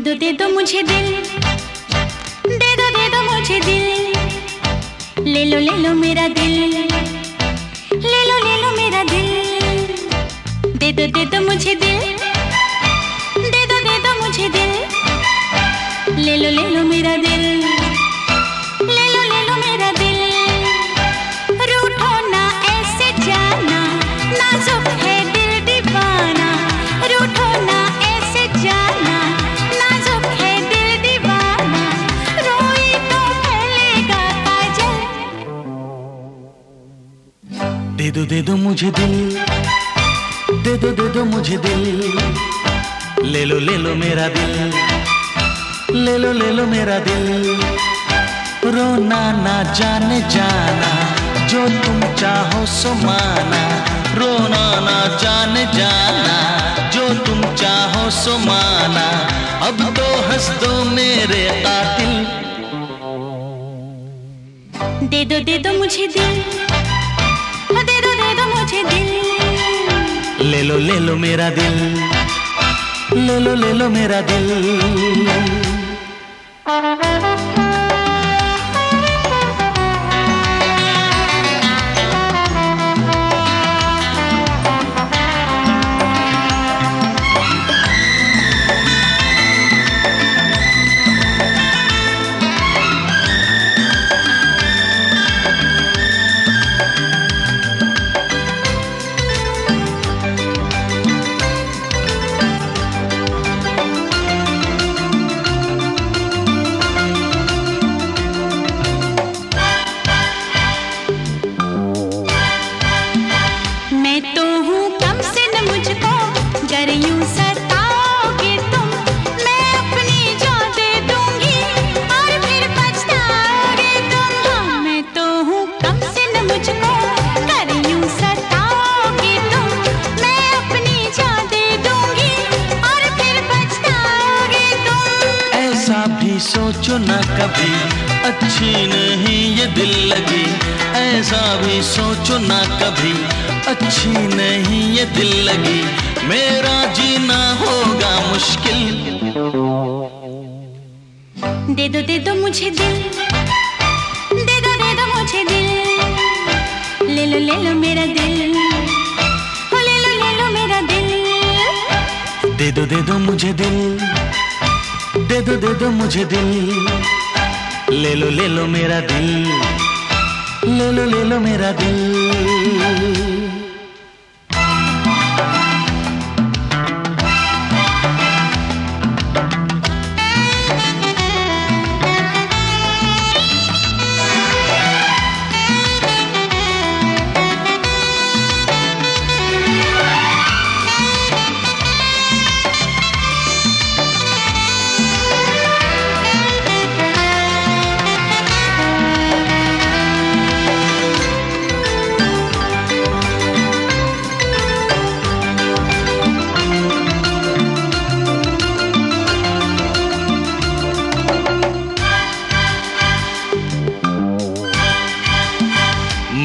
दे दो मुझे दिल। दे दो दे दो मुझे दिल। ले लो ले लो मेरा दिल। ले लो ले लो मेरा दिल। दे दो दे दो दे दो, दे मुझे दिल। दे दो दे दो मुझे दिल। ले लो ले लो मेरा दिल। ले लो ले लो मेरा दिल। रोना ना, जाने जाना। जो तुम चाहो सो माना। रोना ना, जाने जाना। जो तुम चाहो सो माना। अब तो हंस दो मेरे कातिल। दे दो दे दो मुझे दिल। मुझे दिल। ले लो ले लो मेरा दिल। ले लो ले लो मेरा दिल। ऐसा भी सोचो ना कभी। अच्छी नहीं ये दिल लगी। ऐसा भी सोचो ना कभी। अच्छी नहीं ये दिल लगी। मेरा जीना होगा मुश्किल। दे दो दे दो मुझे दिल। दे दो दे दो मुझे दिल। ले लो ले लो मेरा दिल। ले लो ले लो मेरा दिल। दे दो दे दो मुझे दिल। दे दो दे मुझे दिल। ले लो ले लो मेरा दिल। ले लो ले लो मेरा दिल।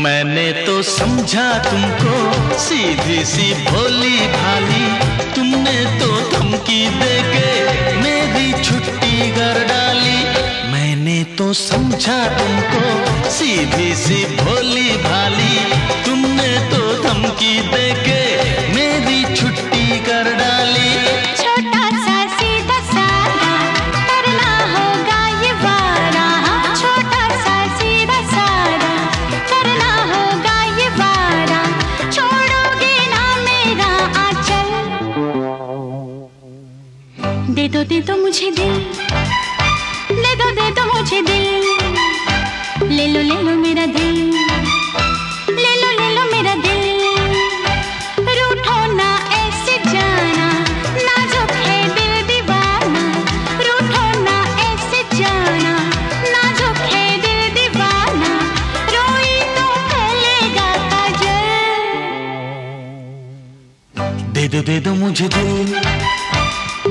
मैंने तो समझा तुमको, सीधी सी भोली भाली। तुमने तो धमकी दे के मेरी छुट्टी कर डाली। मैंने तो समझा तुमको, सीधी सी भोली भाली। तुमने तो धमकी दे के दे दो, दे मुझे दिल। दे दो दे दो मुझे दिल। ले लो ले लो मेरा दिल। ले लो ले लो मेरा दिल। रूठो ना ऐसे जाना नाजुक है दिल दीवाना। रूठो ना ऐसे जाना नाजुक है दिल दीवाना। रोई तो फैलेगा काजल। दे दो दे दो मुझे दिल।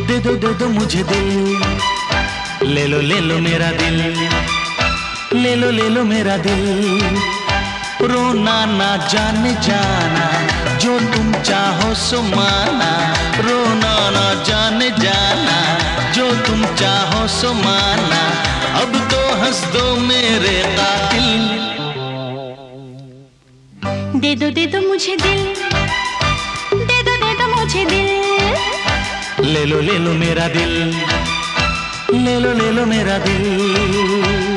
दे, दो दे, दो मुझे दिल ले लो ले लो मेरा दिल। ले लो ले लो मेरा दिल। रोना ना, जाने, जाना। जो तुम चाहो सो माना। रोना ना, जाने, जाना। जो तुम चाहो सो माना। अब तो हंस दो मेरे कातिल। दे दो दे दो मुझे दिल। दे दो दे दो मुझे दिल। ले लो ले लो मेरा दिल ले लो ले लो मेरा दिल